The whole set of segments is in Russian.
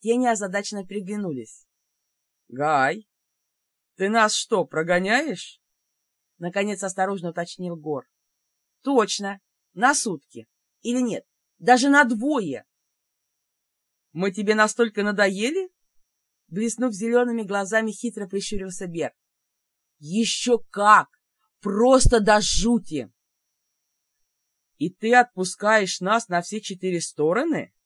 Тени озадаченно переглянулись. — Гай, ты нас что, прогоняешь? — наконец осторожно уточнил Гор. — Точно, на сутки. Или нет, даже на двое. — Мы тебе настолько надоели? Блеснув зелеными глазами, хитро прищурился Бер. — Еще как! Просто до жути! — И ты отпускаешь нас на все четыре стороны? —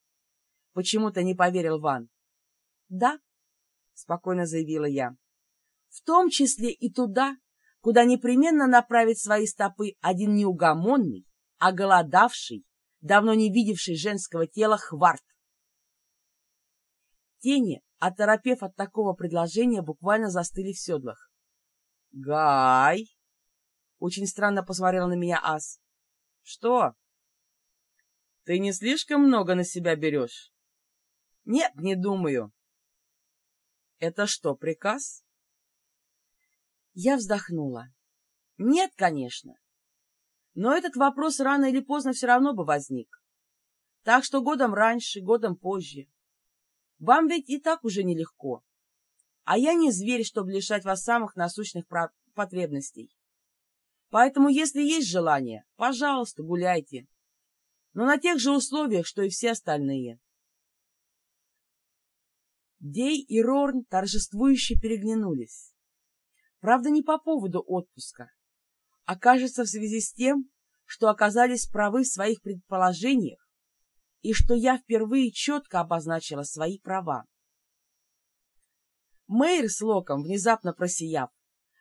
почему-то не поверил Ван. — Да, — спокойно заявила я. — В том числе и туда, куда непременно направит свои стопы один неугомонный, оголодавший, давно не видевший женского тела хварт. Тени, оторопев от такого предложения, буквально застыли в седлах. — Гай! Очень странно посмотрел на меня ас. Что? Ты не слишком много на себя берешь? Нет, не думаю. Это что, приказ? Я вздохнула. Нет, конечно. Но этот вопрос рано или поздно все равно бы возник. Так что годом раньше, годом позже. Вам ведь и так уже нелегко. А я не зверь, чтобы лишать вас самых насущных потребностей. Поэтому, если есть желание, пожалуйста, гуляйте. Но на тех же условиях, что и все остальные. Дей и Рорн торжествующе переглянулись. Правда, не по поводу отпуска, а, кажется, в связи с тем, что оказались правы в своих предположениях и что я впервые четко обозначила свои права. Мэйр с Локом, внезапно просияв,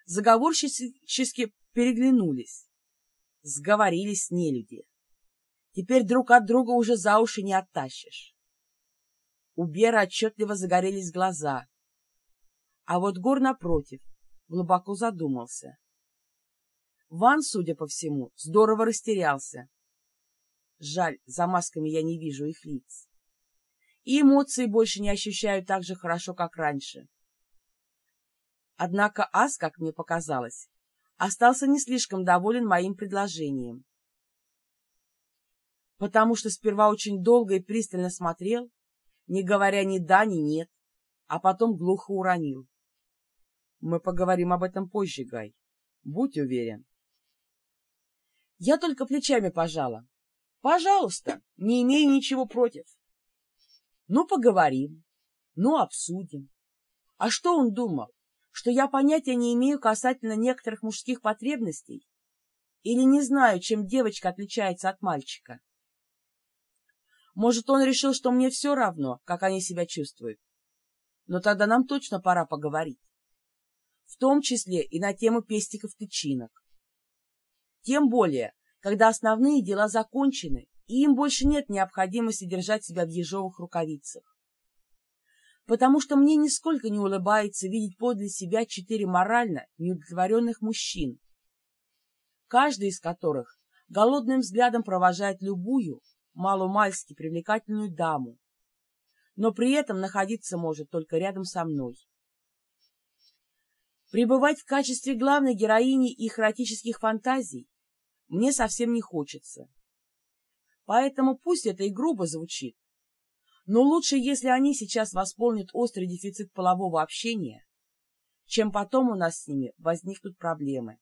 заговорщически переглянулись. Сговорились нелюди. Теперь друг от друга уже за уши не оттащишь. У Бера отчетливо загорелись глаза. А вот Гор, напротив, глубоко задумался. Ван, судя по всему, здорово растерялся. Жаль, за масками я не вижу их лиц. И эмоции больше не ощущаю так же хорошо, как раньше. Однако Ас, как мне показалось, остался не слишком доволен моим предложением. Потому что сперва очень долго и пристально смотрел, не говоря ни да, ни нет, а потом глухо уронил. Мы поговорим об этом позже, Гай. Будь уверен. Я только плечами пожала. Пожалуйста, не имею ничего против. Ну, поговорим, ну, обсудим. А что он думал? что я понятия не имею касательно некоторых мужских потребностей или не знаю, чем девочка отличается от мальчика. Может, он решил, что мне все равно, как они себя чувствуют. Но тогда нам точно пора поговорить. В том числе и на тему пестиков-тычинок. Тем более, когда основные дела закончены, и им больше нет необходимости держать себя в ежовых рукавицах потому что мне нисколько не улыбается видеть подле себя четыре морально неудовлетворенных мужчин, каждый из которых голодным взглядом провожает любую, маломальски привлекательную даму, но при этом находиться может только рядом со мной. Пребывать в качестве главной героини их эротических фантазий мне совсем не хочется. Поэтому пусть это и грубо звучит, но лучше, если они сейчас восполнят острый дефицит полового общения, чем потом у нас с ними возникнут проблемы.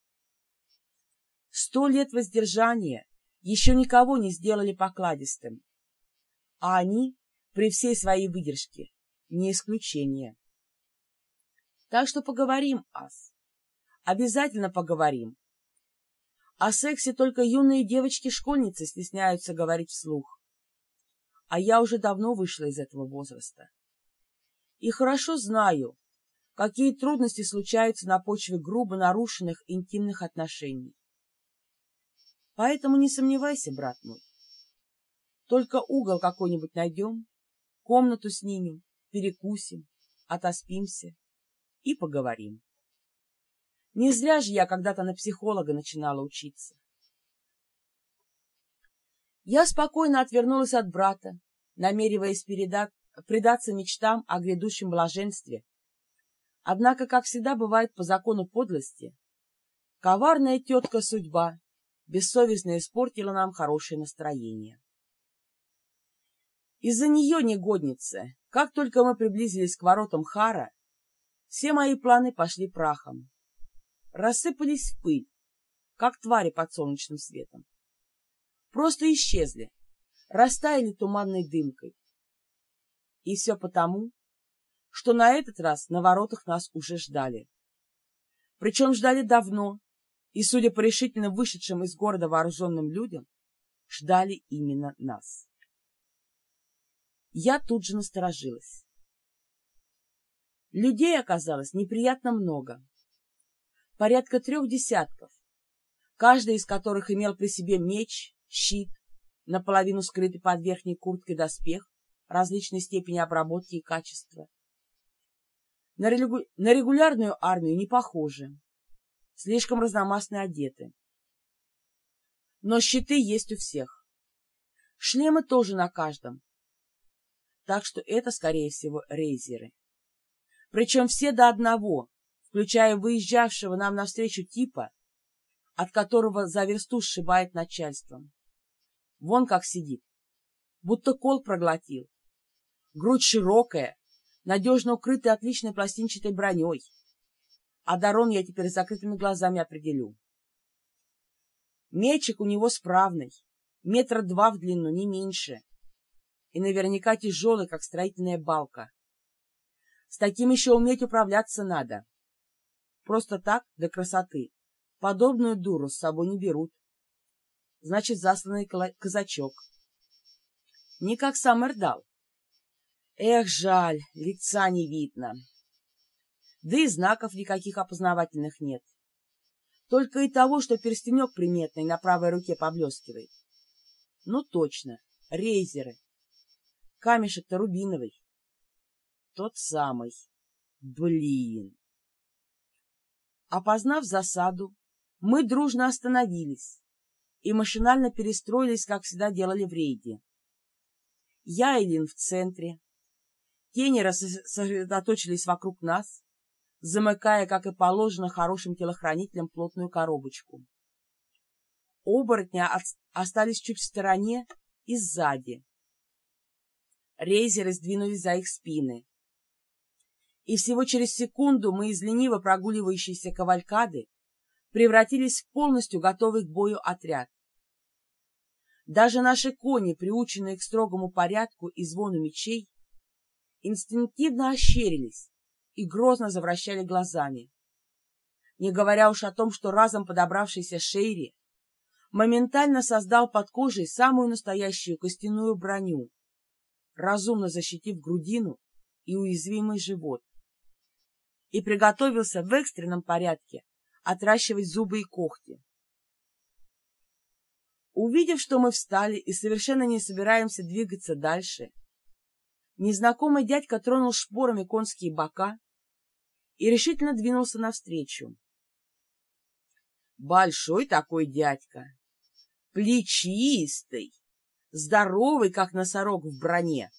Сто лет воздержания еще никого не сделали покладистым, а они, при всей своей выдержке, не исключение. Так что поговорим, Ас. Обязательно поговорим. О сексе только юные девочки-школьницы стесняются говорить вслух а я уже давно вышла из этого возраста. И хорошо знаю, какие трудности случаются на почве грубо нарушенных интимных отношений. Поэтому не сомневайся, брат мой. Только угол какой-нибудь найдем, комнату снимем, перекусим, отоспимся и поговорим. Не зря же я когда-то на психолога начинала учиться. Я спокойно отвернулась от брата, намереваясь передать, предаться мечтам о грядущем блаженстве. Однако, как всегда бывает по закону подлости, коварная тетка судьба бессовестно испортила нам хорошее настроение. Из-за нее, негодница, как только мы приблизились к воротам Хара, все мои планы пошли прахом. Рассыпались в пыль, как твари под солнечным светом. Просто исчезли, растаяли туманной дымкой. И все потому, что на этот раз на воротах нас уже ждали. Причем ждали давно, и, судя по решительно вышедшим из города вооруженным людям, ждали именно нас. Я тут же насторожилась. Людей оказалось неприятно много. Порядка трех десятков, каждый из которых имел при себе меч, щит, наполовину скрытый под верхней курткой доспех различной степени обработки и качества. На, регу... на регулярную армию не похожи, слишком разномастно одеты. Но щиты есть у всех. Шлемы тоже на каждом. Так что это, скорее всего, рейзеры. Причем все до одного, включая выезжавшего нам навстречу типа, от которого за версту сшибает начальством. Вон как сидит, будто кол проглотил. Грудь широкая, надежно укрытая отличной пластинчатой броней. А Дарон я теперь с закрытыми глазами определю. Мечик у него справный, метра два в длину, не меньше. И наверняка тяжелый, как строительная балка. С таким еще уметь управляться надо. Просто так, для красоты. Подобную дуру с собой не берут. Значит, засланный казачок. Не как сам Эрдал. Эх, жаль, лица не видно. Да и знаков никаких опознавательных нет. Только и того, что перстенек приметный на правой руке поблескивает. Ну точно, рейзеры. Камешек-то рубиновый. Тот самый. Блин. Опознав засаду, мы дружно остановились и машинально перестроились, как всегда делали в рейде. Я и Лин в центре. Тени сосредоточились вокруг нас, замыкая, как и положено, хорошим телохранителям плотную коробочку. Оборотня остались чуть в стороне и сзади. Рейзеры сдвинулись за их спины и всего через секунду мы из лениво прогуливающейся кавалькады превратились в полностью готовый к бою отряд. Даже наши кони, приученные к строгому порядку и звону мечей, инстинктивно ощерились и грозно завращали глазами. Не говоря уж о том, что разом подобравшийся Шейри моментально создал под кожей самую настоящую костяную броню, разумно защитив грудину и уязвимый живот и приготовился в экстренном порядке отращивать зубы и когти. Увидев, что мы встали и совершенно не собираемся двигаться дальше, незнакомый дядька тронул шпорами конские бока и решительно двинулся навстречу. Большой такой дядька, плечистый, здоровый, как носорог в броне.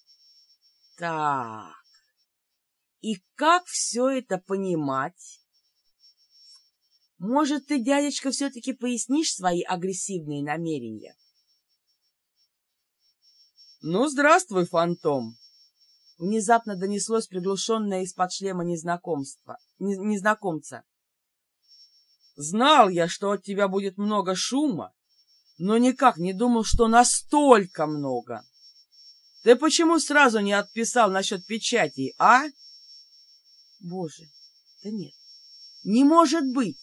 Так, и как все это понимать? Может, ты, дядечка, все-таки пояснишь свои агрессивные намерения? Ну, здравствуй, фантом! Внезапно донеслось приглушенное из-под шлема незнакомства, не, незнакомца. Знал я, что от тебя будет много шума, но никак не думал, что настолько много. Ты почему сразу не отписал насчет печати, а? Боже, да нет, не может быть!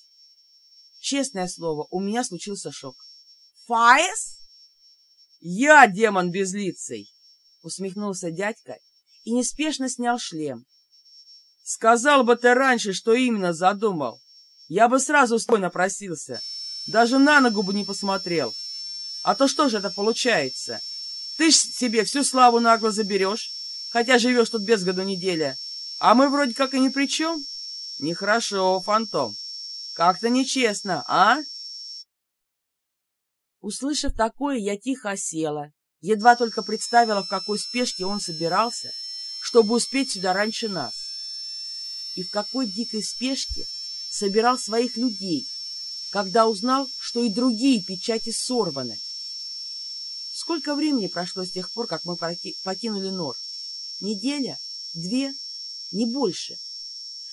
Честное слово, у меня случился шок. Фаес? Я демон безлицей! Усмехнулся дядька и неспешно снял шлем. Сказал бы ты раньше, что именно задумал. Я бы сразу спокойно просился. Даже на ногу бы не посмотрел. А то что же это получается? Ты ж себе всю славу нагло заберешь, хотя живешь тут без году неделя. А мы вроде как и ни при чем. Нехорошо, фантом. Как-то нечестно, а? Услышав такое, я тихо осела, едва только представила, в какой спешке он собирался, чтобы успеть сюда раньше нас. И в какой дикой спешке собирал своих людей, когда узнал, что и другие печати сорваны. Сколько времени прошло с тех пор, как мы покинули Нор? Неделя? Две? Не больше.